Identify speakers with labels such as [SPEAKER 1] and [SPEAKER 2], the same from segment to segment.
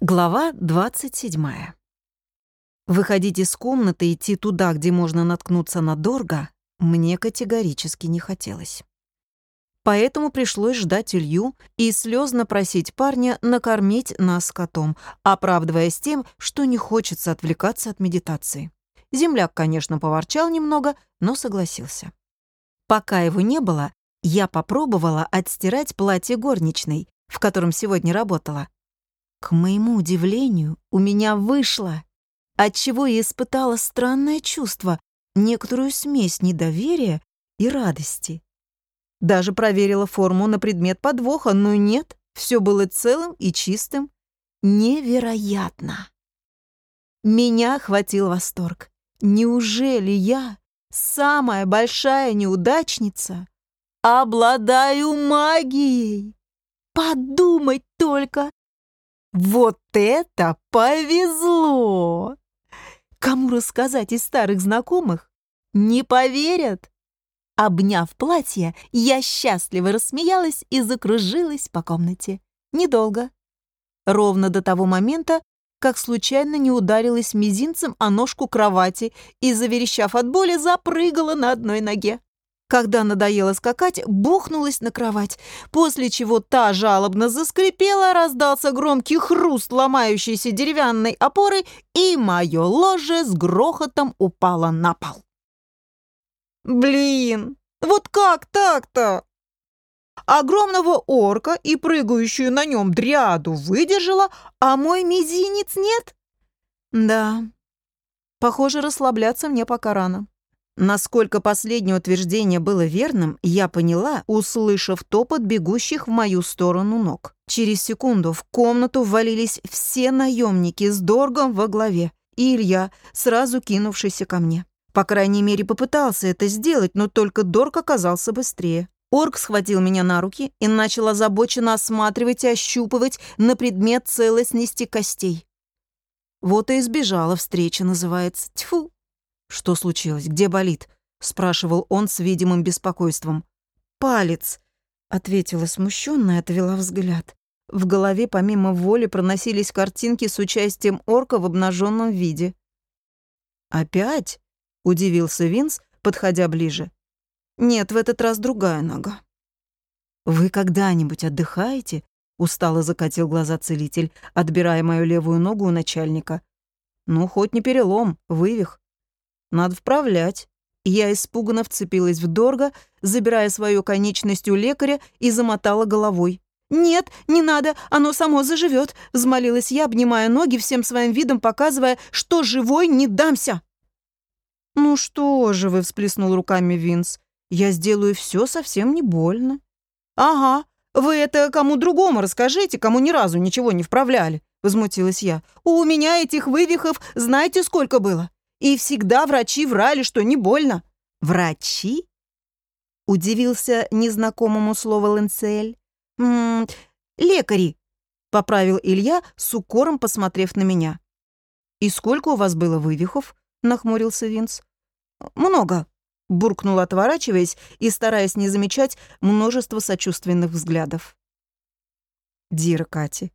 [SPEAKER 1] Глава 27. Выходить из комнаты и идти туда, где можно наткнуться на Дорга, мне категорически не хотелось. Поэтому пришлось ждать Илью и слезно просить парня накормить нас котом, оправдываясь тем, что не хочется отвлекаться от медитации. Земляк, конечно, поворчал немного, но согласился. Пока его не было, я попробовала отстирать платье горничной, в котором сегодня работала, к моему удивлению, у меня вышло, отчего я испытала странное чувство, некоторую смесь недоверия и радости. Даже проверила форму на предмет подвоха, но нет, все было целым и чистым. Невероятно! Меня охватил восторг. Неужели я, самая большая неудачница, обладаю магией? Подумать только! Вот это повезло! Кому рассказать из старых знакомых? Не поверят. Обняв платье, я счастливо рассмеялась и закружилась по комнате. Недолго. Ровно до того момента, как случайно не ударилась мизинцем о ножку кровати и, заверещав от боли, запрыгала на одной ноге. Когда надоело скакать, бухнулась на кровать, после чего та жалобно заскрипела, раздался громкий хруст ломающейся деревянной опоры, и мое ложе с грохотом упало на пол. «Блин, вот как так-то?» Огромного орка и прыгающую на нем дряду выдержала, а мой мизинец нет? Да, похоже, расслабляться мне пока рано. Насколько последнее утверждение было верным, я поняла, услышав топот бегущих в мою сторону ног. Через секунду в комнату ввалились все наемники с Доргом во главе, и Илья, сразу кинувшийся ко мне. По крайней мере, попытался это сделать, но только Дорг оказался быстрее. Орк схватил меня на руки и начал озабоченно осматривать и ощупывать на предмет целостности костей. Вот и избежала встреча, называется. Тьфу! «Что случилось? Где болит?» — спрашивал он с видимым беспокойством. «Палец», — ответила смущенно и отвела взгляд. В голове помимо воли проносились картинки с участием орка в обнаженном виде. «Опять?» — удивился Винс, подходя ближе. «Нет, в этот раз другая нога». «Вы когда-нибудь отдыхаете?» — устало закатил глаза целитель, отбирая мою левую ногу у начальника. «Ну, хоть не перелом, вывих. Надо вправлять. Я испуганно вцепилась в Дорга, забирая свою конечность у лекаря и замотала головой. «Нет, не надо, оно само заживет», — взмолилась я, обнимая ноги, всем своим видом показывая, что живой не дамся. «Ну что же вы», — всплеснул руками Винс, — «я сделаю все совсем не больно». «Ага, вы это кому другому расскажите, кому ни разу ничего не вправляли», — возмутилась я. «У меня этих вывихов знаете сколько было? И всегда врачи врали, что не больно. Врачи? Удивился незнакомому слову Ленцель. «М -м, лекари, поправил Илья, с укором посмотрев на меня. «И сколько у вас было вывихов?» — нахмурился Винс. «Много», — буркнул, отворачиваясь и стараясь не замечать множество сочувственных взглядов. «Дира Кати,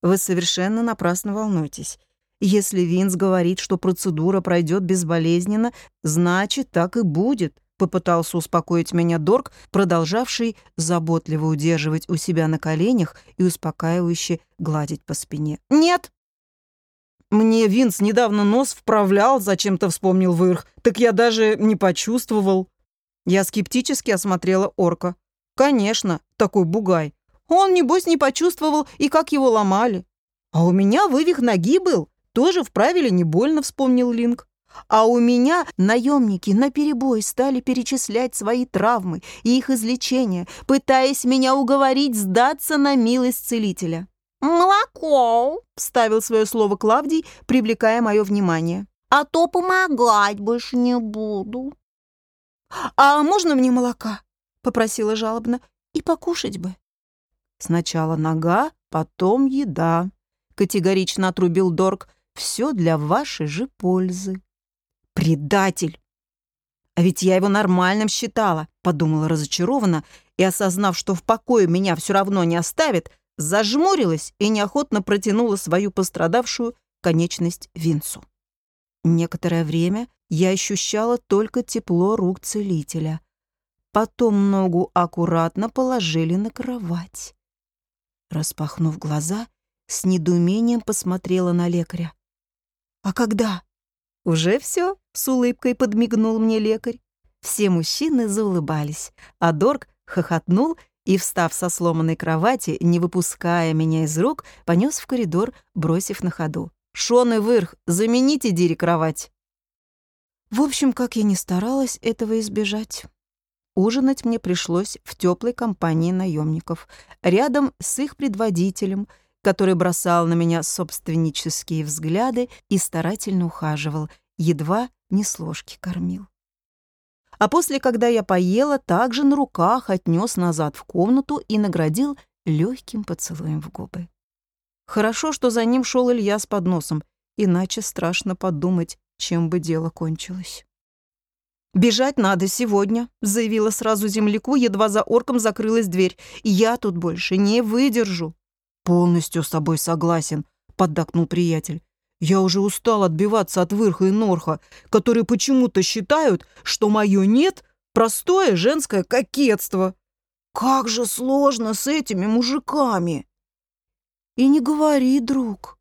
[SPEAKER 1] вы совершенно напрасно волнуетесь. Если Винс говорит, что процедура пройдет безболезненно, значит, так и будет», — попытался успокоить меня Дорг, продолжавший заботливо удерживать у себя на коленях и успокаивающе гладить по спине. «Нет!» «Мне Винс недавно нос вправлял, зачем-то вспомнил Вырх, так я даже не почувствовал». Я скептически осмотрела орка. «Конечно, такой бугай. Он, небось, не почувствовал, и как его ломали. А у меня вывих ноги был, тоже вправили не больно, вспомнил Линк. А у меня наемники наперебой стали перечислять свои травмы и их излечение, пытаясь меня уговорить сдаться на милость целителя. «Молоко!» — вставил свое слово Клавдий, привлекая мое внимание. «А то помогать больше не буду». «А можно мне молока?» — попросила жалобно. «И покушать бы». «Сначала нога, потом еда», — категорично отрубил Дорг, все для вашей же пользы. Предатель! А ведь я его нормальным считала, подумала разочарованно и, осознав, что в покое меня все равно не оставит, зажмурилась и неохотно протянула свою пострадавшую конечность Винсу. Некоторое время я ощущала только тепло рук целителя. Потом ногу аккуратно положили на кровать. Распахнув глаза, с недоумением посмотрела на лекаря. «А когда?» «Уже все», — с улыбкой подмигнул мне лекарь. Все мужчины заулыбались, а Дорг хохотнул и, встав со сломанной кровати, не выпуская меня из рук, понес в коридор, бросив на ходу. «Шон и Вырх, замените Дире кровать!» В общем, как я ни старалась этого избежать. Ужинать мне пришлось в теплой компании наемников, рядом с их предводителем, который бросал на меня собственнические взгляды и старательно ухаживал, едва не с ложки кормил. А после, когда я поела, также на руках отнес назад в комнату и наградил легким поцелуем в губы. Хорошо, что за ним шел Илья с подносом, иначе страшно подумать, чем бы дело кончилось. «Бежать надо сегодня», — заявила сразу земляку, едва за орком закрылась дверь. «Я тут больше не выдержу». «Полностью с тобой согласен», — поддакнул приятель. «Я уже устал отбиваться от Вырха и Норха, которые почему-то считают, что мое «нет» — простое женское кокетство. Как же сложно с этими мужиками!» «И не говори, друг»,